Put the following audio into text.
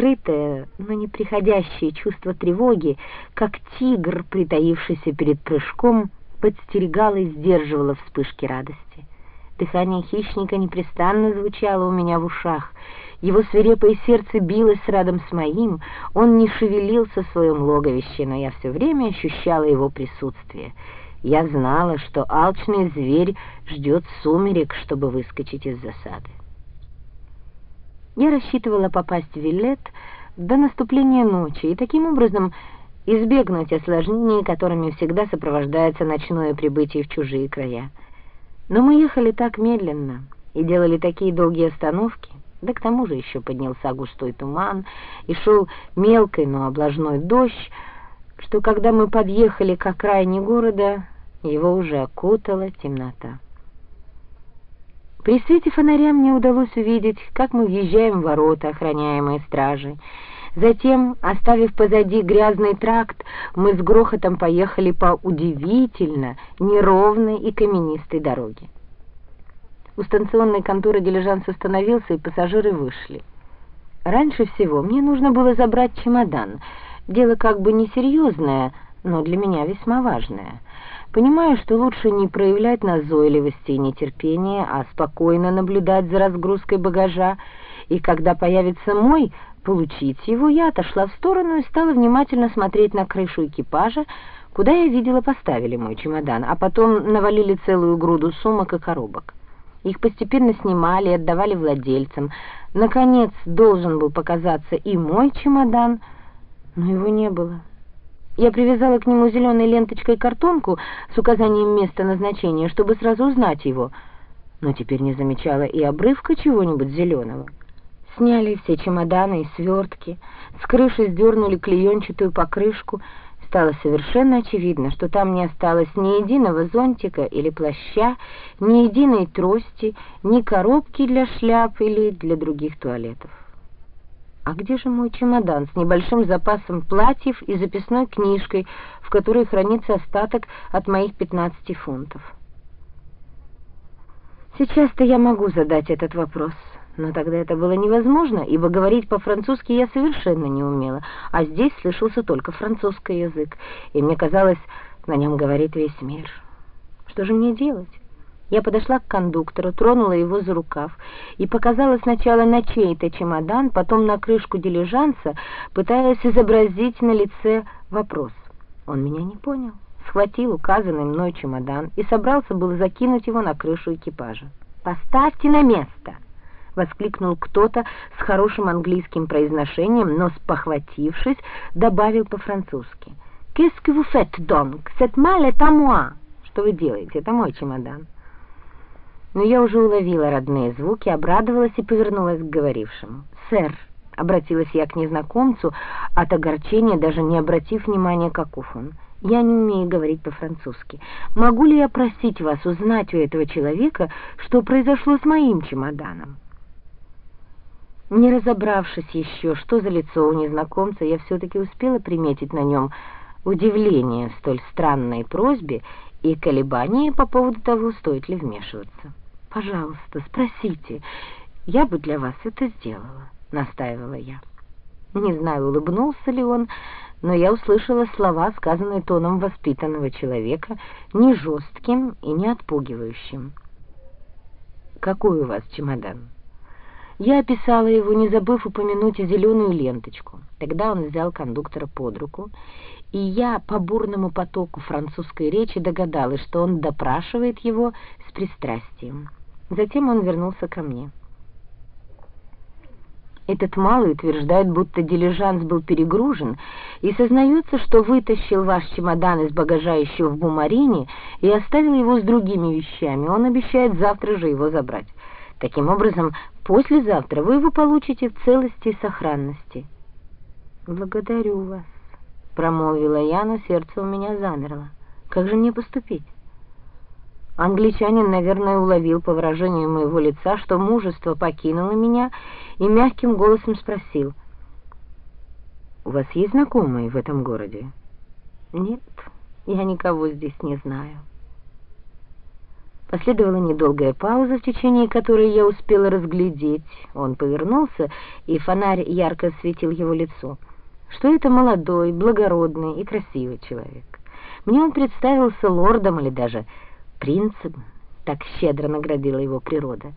скрытое, но неприходящее чувство тревоги, как тигр, притаившийся перед прыжком, подстерегало и сдерживало вспышки радости. Дыхание хищника непрестанно звучало у меня в ушах. Его свирепое сердце билось рядом с моим, он не шевелился в своем логовище, но я все время ощущала его присутствие. Я знала, что алчный зверь ждет сумерек, чтобы выскочить из засады. Я рассчитывала попасть в Виллет до наступления ночи и таким образом избегнуть осложнений, которыми всегда сопровождается ночное прибытие в чужие края. Но мы ехали так медленно и делали такие долгие остановки, да к тому же еще поднялся густой туман и шел мелкий, но облажной дождь, что когда мы подъехали к окраине города, его уже окутала темнота. При свете фонаря мне удалось увидеть, как мы въезжаем в ворота, охраняемые стражей. Затем, оставив позади грязный тракт, мы с грохотом поехали по удивительно неровной и каменистой дороге. У станционной конторы дилижанс остановился, и пассажиры вышли. Раньше всего мне нужно было забрать чемодан. Дело как бы несерьезное, но для меня весьма важное. Понимаю, что лучше не проявлять назойливости и нетерпения, а спокойно наблюдать за разгрузкой багажа, и когда появится мой, получить его, я отошла в сторону и стала внимательно смотреть на крышу экипажа, куда я видела поставили мой чемодан, а потом навалили целую груду сумок и коробок. Их постепенно снимали и отдавали владельцам. Наконец должен был показаться и мой чемодан, но его не было. Я привязала к нему зеленой ленточкой картонку с указанием места назначения, чтобы сразу узнать его, но теперь не замечала и обрывка чего-нибудь зеленого. Сняли все чемоданы и свертки, с крыши сдернули клеенчатую покрышку — стало совершенно очевидно, что там не осталось ни единого зонтика или плаща, ни единой трости, ни коробки для шляп или для других туалетов. А где же мой чемодан с небольшим запасом платьев и записной книжкой, в которой хранится остаток от моих 15 фунтов? Сейчас-то я могу задать этот вопрос но тогда это было невозможно, ибо говорить по-французски я совершенно не умела, а здесь слышался только французский язык, и мне казалось, на нем говорит весь мир. Что же мне делать? Я подошла к кондуктору, тронула его за рукав и показала сначала на чей-то чемодан, потом на крышку дилижанса, пытаясь изобразить на лице вопрос. Он меня не понял, схватил указанный мной чемодан и собрался был закинуть его на крышу экипажа. «Поставьте на место!» — воскликнул кто-то с хорошим английским произношением, но, спохватившись, добавил по-французски. «Qu'est-ce que vous faites donc? Cette malle est à moi!» «Что вы делаете? Это мой чемодан». Но я уже уловила родные звуки, обрадовалась и повернулась к говорившему. «Сэр», — обратилась я к незнакомцу, от огорчения даже не обратив внимания, каков он, — «я не умею говорить по-французски. Могу ли я просить вас узнать у этого человека, что произошло с моим чемоданом?» Не разобравшись еще, что за лицо у незнакомца, я все-таки успела приметить на нем удивление столь странной просьбе и колебания по поводу того, стоит ли вмешиваться. «Пожалуйста, спросите, я бы для вас это сделала», — настаивала я. Не знаю, улыбнулся ли он, но я услышала слова, сказанные тоном воспитанного человека, не жестким и не отпугивающим. «Какой у вас чемодан?» Я описала его, не забыв упомянуть зеленую ленточку. Тогда он взял кондуктора под руку, и я по бурному потоку французской речи догадалась, что он допрашивает его с пристрастием. Затем он вернулся ко мне. Этот малый утверждает, будто дилижанс был перегружен, и сознается, что вытащил ваш чемодан из багажа еще в Бумарине и оставил его с другими вещами. Он обещает завтра же его забрать. Таким образом, послезавтра вы его получите в целости и сохранности. «Благодарю вас», — промолвила я, но сердце у меня замерло. «Как же мне поступить?» Англичанин, наверное, уловил по выражению моего лица, что мужество покинуло меня, и мягким голосом спросил. «У вас есть знакомые в этом городе?» «Нет, я никого здесь не знаю». Последовала недолгая пауза, в течение которой я успела разглядеть. Он повернулся, и фонарь ярко осветил его лицо. Что это молодой, благородный и красивый человек. Мне он представился лордом или даже принцем, так щедро наградила его природа.